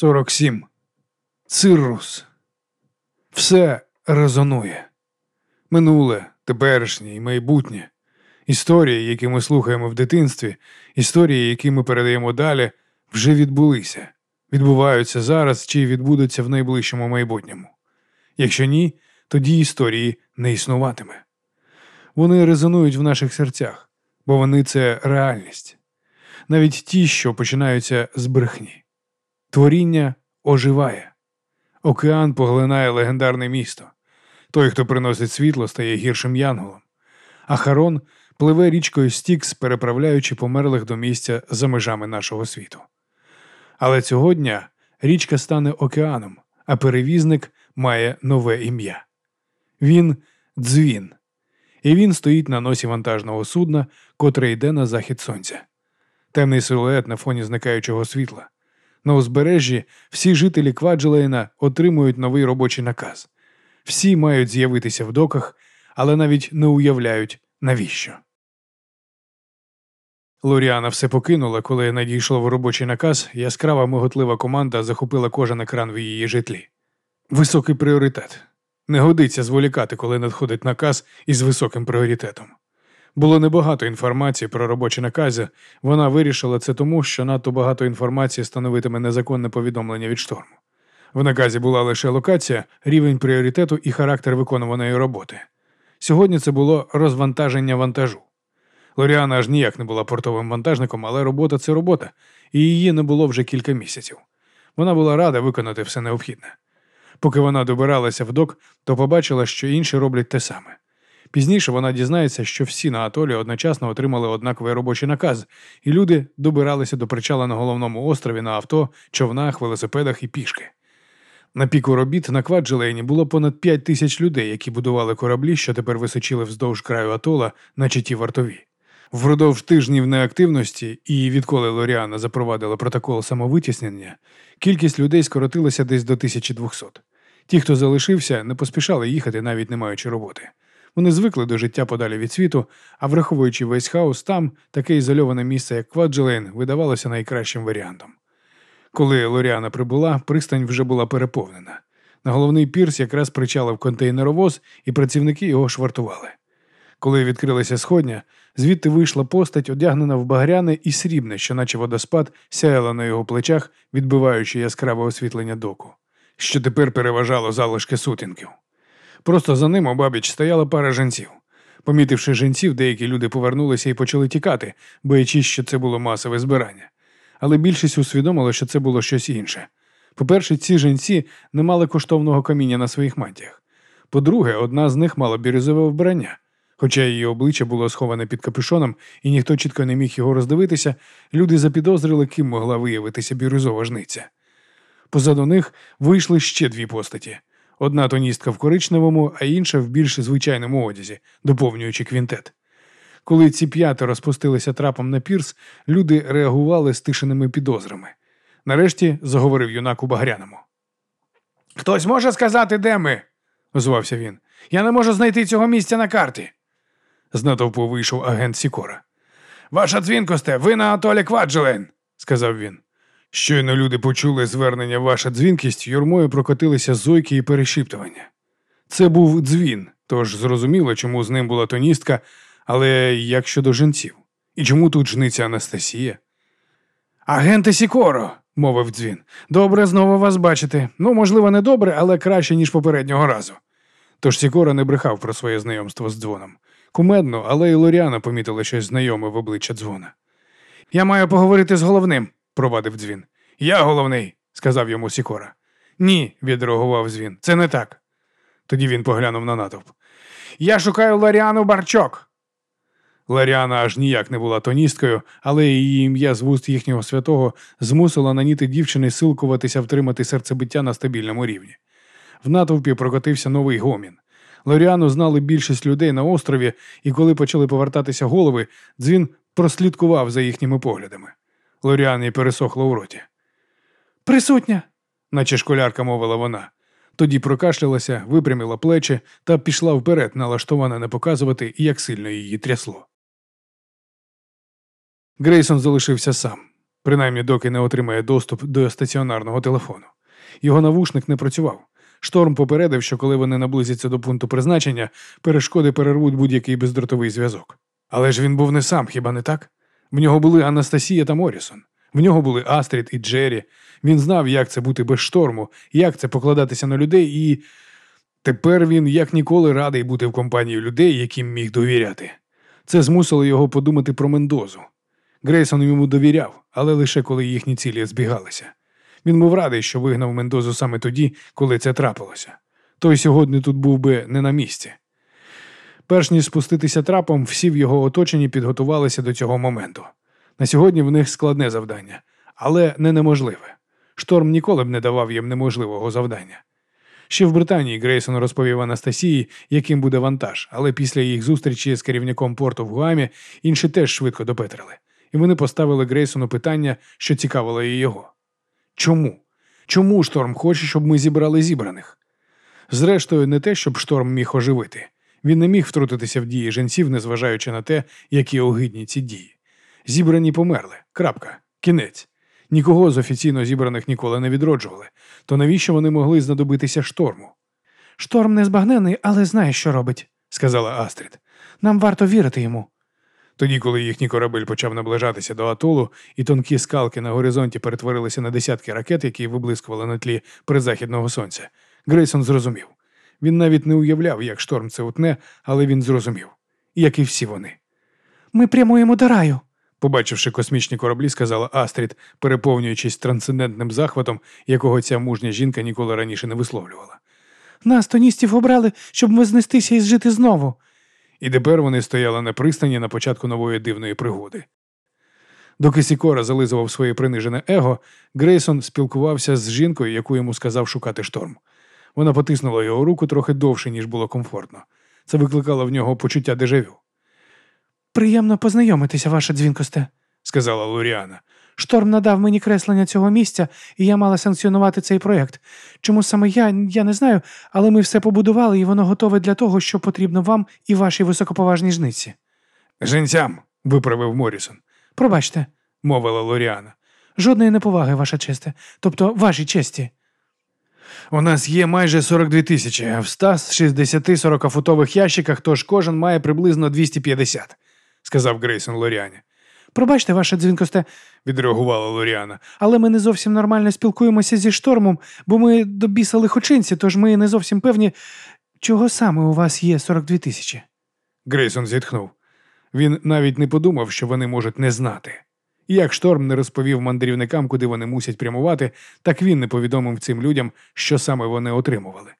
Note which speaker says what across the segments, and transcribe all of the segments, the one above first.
Speaker 1: 47. Циррус. Все резонує. Минуле, теперішнє і майбутнє. Історії, які ми слухаємо в дитинстві, історії, які ми передаємо далі, вже відбулися, відбуваються зараз чи відбудуться в найближчому майбутньому. Якщо ні, тоді історії не існуватиме. Вони резонують в наших серцях, бо вони це реальність, навіть ті, що починаються з брехні. Творіння оживає, океан поглинає легендарне місто. Той, хто приносить світло, стає гіршим янголом. А Харон пливе річкою Стікс, переправляючи померлих до місця за межами нашого світу. Але цього дня річка стане океаном, а перевізник має нове ім'я. Він дзвін, і він стоїть на носі вантажного судна, котре йде на захід сонця. Темний силует на фоні зникаючого світла. На узбережжі всі жителі Кваджилейна отримують новий робочий наказ. Всі мають з'явитися в доках, але навіть не уявляють, навіщо. Лоріана все покинула, коли надійшло в робочий наказ, яскрава миготлива команда захопила кожен екран в її житлі. Високий пріоритет. Не годиться зволікати, коли надходить наказ із високим пріоритетом. Було небагато інформації про робочі накази. Вона вирішила це тому, що надто багато інформації становитиме незаконне повідомлення від шторму. В наказі була лише локація, рівень пріоритету і характер виконуваної роботи. Сьогодні це було розвантаження вантажу. Лоріана аж ніяк не була портовим вантажником, але робота це робота, і її не було вже кілька місяців. Вона була рада виконати все необхідне. Поки вона добиралася в док, то побачила, що інші роблять те саме. Пізніше вона дізнається, що всі на атолі одночасно отримали однаковий робочий наказ, і люди добиралися до причала на головному острові на авто, човнах, велосипедах і пішки. На піку робіт на Кваджилейні було понад 5 тисяч людей, які будували кораблі, що тепер височили вздовж краю атола, наче ті вартові. Впродовж тижнів неактивності і відколи Лоріана запровадила протокол самовитіснення, кількість людей скоротилася десь до 1200. Ті, хто залишився, не поспішали їхати, навіть не маючи роботи. Вони звикли до життя подалі від світу, а враховуючи весь хаос, там таке ізольоване місце, як Кваджилейн, видавалося найкращим варіантом. Коли Лоріана прибула, пристань вже була переповнена. На головний пірс якраз причалив контейнеровоз, і працівники його швартували. Коли відкрилася сходня, звідти вийшла постать, одягнена в багряне і срібне, що наче водоспад, сяяла на його плечах, відбиваючи яскраве освітлення доку, що тепер переважало залишки сутінків. Просто за ним обабіч стояла пара жінців. Помітивши жінців, деякі люди повернулися і почали тікати, боячись, що це було масове збирання. Але більшість усвідомила, що це було щось інше. По-перше, ці жінці не мали коштовного каміння на своїх мантіях. По-друге, одна з них мала бірюзове вбрання. Хоча її обличчя було сховане під капюшоном, і ніхто чітко не міг його роздивитися, люди запідозрили, ким могла виявитися бірюзова жниця. Позаду них вийшли ще дві постаті. Одна тоністка в коричневому, а інша в більш звичайному одязі, доповнюючи квінтет. Коли ці п'ятеро спустилися трапом на пірс, люди реагували стишеними підозрами. Нарешті заговорив юнак у багряному. Хтось може сказати, де ми? озвався він. Я не можу знайти цього місця на карті. З натовпу вийшов агент Сікора. Ваша дзвінкосте, ви на атолі Кваджилен, сказав він. Щойно люди почули звернення ваша дзвінкість, юрмою прокотилися зойки і перешіптування. Це був дзвін, тож зрозуміло, чому з ним була тоністка, але як щодо жінців? І чому тут жниця Анастасія? Агенте Сікоро, мовив дзвін. Добре знову вас бачити. Ну, можливо, не добре, але краще, ніж попереднього разу. Тож Сікора не брехав про своє знайомство з дзвоном. Кумедно, але і Лоріана помітила щось знайоме в обличчя дзвона. Я маю поговорити з головним, провадив дзвін. Я головний, сказав йому Сікора. Ні, відреагував дзвін. Це не так. Тоді він поглянув на натовп. Я шукаю Ларіану Барчок. Ларіана аж ніяк не була тоністкою, але її ім'я з вуст їхнього святого змусило наніти дівчини силкуватися втримати серцебиття на стабільному рівні. В натовпі прокотився новий гомін. Лоріану знали більшість людей на острові, і коли почали повертатися голови, дзвін прослідкував за їхніми поглядами. Лоріані пересохло у роті. Присутня, наче школярка мовила вона. Тоді прокашлялася, випрямила плечі та пішла вперед, налаштована не показувати, як сильно її трясло. Грейсон залишився сам. принаймні доки не отримає доступ до стаціонарного телефону. Його навушник не працював. Шторм попередив, що коли вони наблизяться до пункту призначення, перешкоди перервуть будь-який бездротовий зв'язок. Але ж він був не сам, хіба не так? В нього були Анастасія та Морісон. В нього були Астрід і Джері. Він знав, як це бути без шторму, як це покладатися на людей, і тепер він як ніколи радий бути в компанії людей, яким міг довіряти. Це змусило його подумати про Мендозу. Грейсон йому довіряв, але лише коли їхні цілі збігалися. Він був радий, що вигнав Мендозу саме тоді, коли це трапилося. Той сьогодні тут був би не на місці. Перш ніж спуститися трапом, всі в його оточенні підготувалися до цього моменту. На сьогодні в них складне завдання, але не неможливе. Шторм ніколи б не давав їм неможливого завдання. Ще в Британії Грейсон розповів Анастасії, яким буде вантаж, але після їх зустрічі з керівником порту в Гуамі інші теж швидко допетрили, і вони поставили Грейсону питання, що цікавило і його. Чому? Чому шторм хоче, щоб ми зібрали зібраних? Зрештою, не те, щоб шторм міг оживити. Він не міг втрутитися в дії жінців, незважаючи на те, які огидні ці дії. Зібрані померли. Крапка. Кінець. Нікого з офіційно зібраних ніколи не відроджували. То навіщо вони могли знадобитися шторму?
Speaker 2: Шторм незбагнений, але знає, що робить, сказала Астрід. Нам варто вірити йому.
Speaker 1: Тоді, коли їхній корабель почав наближатися до атолу, і тонкі скалки на горизонті перетворилися на десятки ракет, які виблискували на тлі призахідного сонця, Грейсон зрозумів. Він навіть не уявляв, як шторм це утне, але він зрозумів, як і всі вони.
Speaker 2: Ми прямуємо до раю.
Speaker 1: Побачивши космічні кораблі, сказала Астрід, переповнюючись трансцендентним захватом, якого ця мужня жінка ніколи раніше не висловлювала.
Speaker 2: Нас тоністів обрали, щоб вознестися і зжити знову.
Speaker 1: І тепер вони стояли на пристані на початку нової дивної пригоди. Доки Сікора зализував своє принижене его, Грейсон спілкувався з жінкою, яку йому сказав шукати шторм. Вона потиснула його руку трохи довше, ніж було комфортно. Це викликало в нього почуття дежавю.
Speaker 2: Приємно познайомитися, ваша дзвінкосте,
Speaker 1: сказала Луріана.
Speaker 2: Шторм надав мені креслення цього місця, і я мала санкціонувати цей проєкт. Чому саме я, я не знаю, але ми все побудували, і воно готове для того, що потрібно вам і вашій високоповажній жниці.
Speaker 1: Женцям, виправив Морісон.
Speaker 2: Пробачте,
Speaker 1: мовила Лоріана.
Speaker 2: Жодної неповаги, ваша честе, тобто вашій честі.
Speaker 1: У нас є майже 42 тисячі, а в 160 40-футових ящиках, тож кожен має приблизно 250, сказав Грейсон Лоріані.
Speaker 2: Пробачте, ваше дзвінкосте,
Speaker 1: відреагувала Лоріана.
Speaker 2: Але ми не зовсім нормально спілкуємося зі штормом, бо ми до біса лихочинці, тож ми не зовсім певні, чого саме у вас є 42 тисячі.
Speaker 1: Грейсон зітхнув. Він навіть не подумав, що вони можуть не знати. Як шторм не розповів мандрівникам, куди вони мусять прямувати, так він не повідомив цим людям, що саме вони отримували.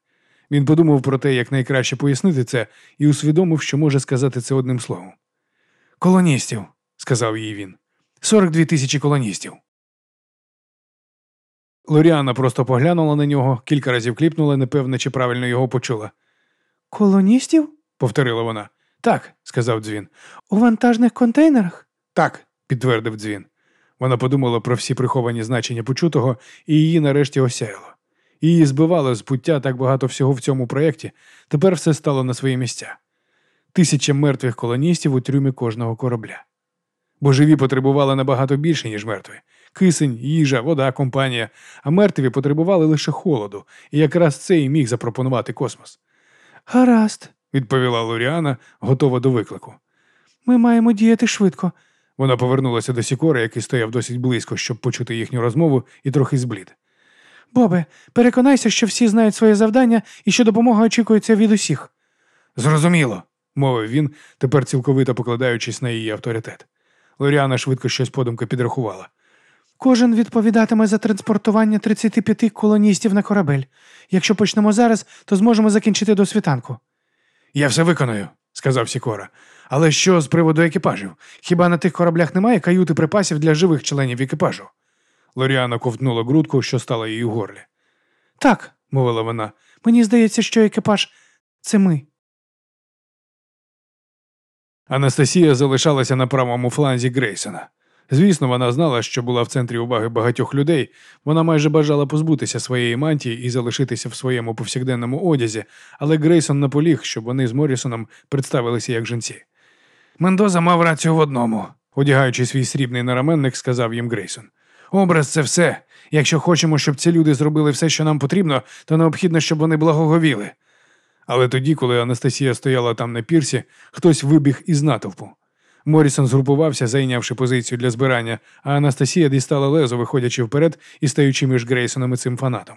Speaker 1: Він подумав про те, як найкраще пояснити це, і усвідомив, що може сказати це одним словом. Колоністів, сказав їй він. 42 тисячі колоністів. Лоріана просто поглянула на нього, кілька разів кліпнула, непевне, чи правильно його почула.
Speaker 2: Колоністів?
Speaker 1: повторила вона. Так, сказав дзвін.
Speaker 2: У вантажних контейнерах?
Speaker 1: Так, підтвердив дзвін. Вона подумала про всі приховані значення почутого, і її нарешті осяяло. Її збивало з пуття так багато всього в цьому проєкті, тепер все стало на свої місця. Тисяча мертвих колоністів у трюмі кожного корабля. Бо живі потребували набагато більше, ніж мертві. Кисень, їжа, вода, компанія, а мертві потребували лише холоду, і якраз це і міг запропонувати космос.
Speaker 2: Гаразд,
Speaker 1: відповіла Лоріана, готова до виклику.
Speaker 2: Ми маємо діяти швидко.
Speaker 1: Вона повернулася до Сікора, який стояв досить близько, щоб почути їхню розмову, і трохи зблід.
Speaker 2: Бобе, переконайся, що всі знають своє завдання і що допомога очікується від усіх.
Speaker 1: Зрозуміло, мовив він, тепер цілковито покладаючись на її авторитет. Лоріана швидко щось подумки підрахувала.
Speaker 2: Кожен відповідатиме за транспортування 35 колоністів на корабель. Якщо почнемо зараз, то зможемо закінчити до світанку.
Speaker 1: Я все виконую, сказав Сікора. Але що з приводу екіпажів? Хіба на тих кораблях немає каюти припасів для живих членів екіпажу? Лоріана ковтнула грудку, що стала їй у горлі.
Speaker 2: Так,
Speaker 1: мовила вона.
Speaker 2: Мені здається, що екіпаж це ми.
Speaker 1: Анастасія залишалася на правому фланзі Грейсона. Звісно, вона знала, що була в центрі уваги багатьох людей. Вона майже бажала позбутися своєї мантії і залишитися в своєму повсякденному одязі, але Грейсон наполіг, щоб вони з Морісоном представилися як жінці. Мендоза мав рацію в одному, Одягаючи свій срібний нараменник, сказав їм Грейсон. Образ це все. Якщо хочемо, щоб ці люди зробили все, що нам потрібно, то необхідно, щоб вони благоговіли. Але тоді, коли Анастасія стояла там на пірсі, хтось вибіг із натовпу. Морісон згрупувався, зайнявши позицію для збирання, а Анастасія дістала лезо, виходячи вперед і стаючи між Грейсоном і цим фанатом.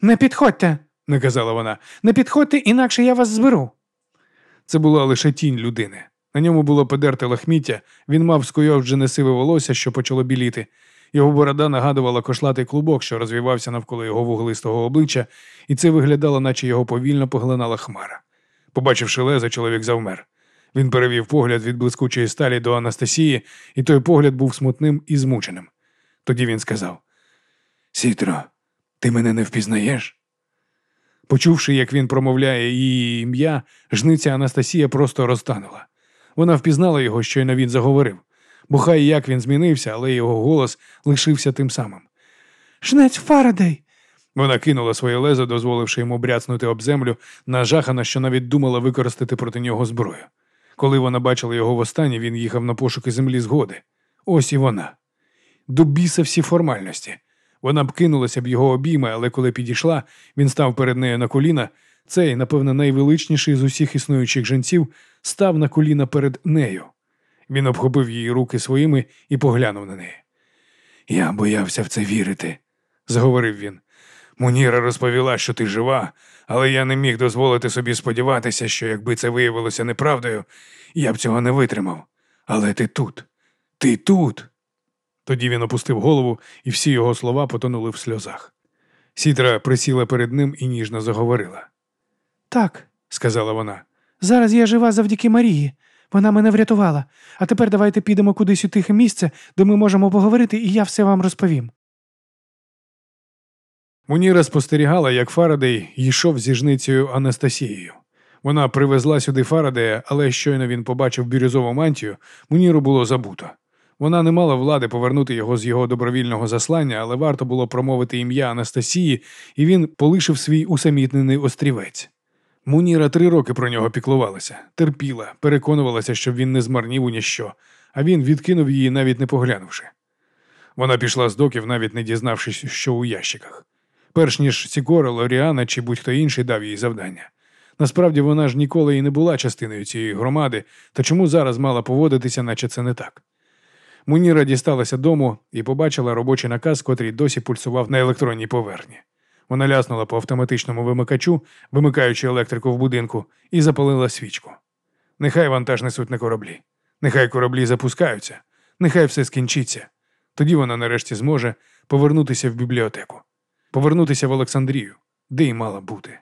Speaker 2: Не підходьте,
Speaker 1: Наказала вона.
Speaker 2: не підходьте, інакше я вас зберу.
Speaker 1: Це була лише тінь людини. На ньому було подерте лахміття, він мав скойовджене сиве волосся, що почало біліти. Його борода нагадувала кошлатий клубок, що розвівався навколо його вуглистого обличчя, і це виглядало, наче його повільно поглинала хмара. Побачивши лезо, чоловік завмер. Він перевів погляд від блискучої сталі до Анастасії, і той погляд був смутним і змученим. Тоді він сказав: Сітро, ти мене не впізнаєш? Почувши, як він промовляє її ім'я, жниця Анастасія просто розтанула. Вона впізнала його, щойно він заговорив. Бо хай як він змінився, але його голос лишився тим самим.
Speaker 2: Жнець Фарадей.
Speaker 1: Вона кинула своє лезо, дозволивши йому бряцнути об землю, нажахана, що навіть думала використати проти нього зброю. Коли вона бачила його востаннє, він їхав на пошуки землі згоди. Ось і вона. До біса всі формальності. Вона б кинулася б його обійми, але коли підійшла, він став перед нею на коліна. Цей, напевно, найвеличніший з усіх існуючих жінців, став на коліна перед нею. Він обхопив її руки своїми і поглянув на неї. Я боявся в це вірити, заговорив він. Муніра розповіла, що ти жива, але я не міг дозволити собі сподіватися, що якби це виявилося неправдою, я б цього не витримав. Але ти тут, ти тут. Тоді він опустив голову, і всі його слова потонули в сльозах. Сітра присіла перед ним і ніжно заговорила,
Speaker 2: Так,
Speaker 1: сказала вона.
Speaker 2: зараз я жива завдяки Марії. Вона мене врятувала. А тепер давайте підемо кудись у тихе місце, де ми можемо поговорити, і я все вам розповім.
Speaker 1: Муніра спостерігала, як Фарадей йшов зі жницею Анастасією. Вона привезла сюди Фарадея, але щойно він побачив бірюзову мантію, Муніру було забуто. Вона не мала влади повернути його з його добровільного заслання, але варто було промовити ім'я Анастасії, і він полишив свій усамітнений острівець. Муніра три роки про нього піклувалася, терпіла, переконувалася, щоб він не змарнів у ніщо, а він відкинув її, навіть не поглянувши. Вона пішла з доків, навіть не дізнавшись, що у ящиках. Перш ніж Сікора, Лоріана чи будь-хто інший дав їй завдання. Насправді вона ж ніколи і не була частиною цієї громади, та чому зараз мала поводитися, наче це не так. Муніра дісталася дому і побачила робочий наказ, котрий досі пульсував на електронній поверхні. Вона ляснула по автоматичному вимикачу, вимикаючи електрику в будинку, і запалила свічку. Нехай вантаж несуть на кораблі, нехай кораблі запускаються, нехай все скінчиться. Тоді вона нарешті зможе повернутися в бібліотеку, повернутися в Олександрію, де й мала бути.